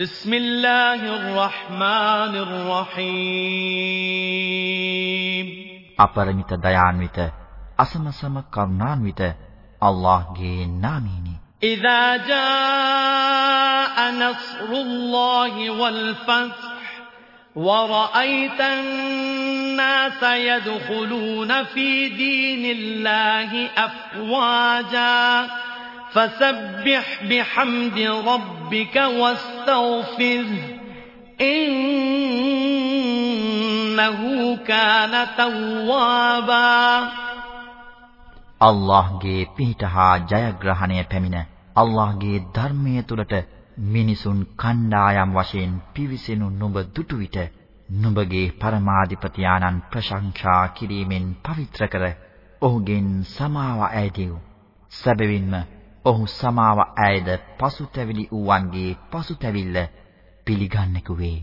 بسم الله الرحمن الرحيم අපරිමිත දයාන්විත අසමසම කරුණාන්විත අල්ලාහ්ගේ නාමයෙනි إذا جاء نصر الله والفتح ورأيت الناس يدخلون في دين الله أفواجا فسبح بحمد ربك واستغفره إنه كان توابا අල්ලාහ්ගේ පිහිට හා ජයග්‍රහණය පැමිණ අල්ලාහ්ගේ ධර්මයේ තුලට මිනිසුන් කණ්ඩායම් වශයෙන් පිවිසෙනු නුඹ දුටු විට නුඹගේ පරමාධිපති ආනන් ප්‍රශංසා කිරීමෙන් පවිත්‍ර කර ඔහුගෙන් සමාව ඇයදෙව්. සැබවින්ම ඔහු සමාව ඇයද පසුතැවිලි වූවන්ගේ පසුතැවිල්ල පිළිගන්නෙකු වේ.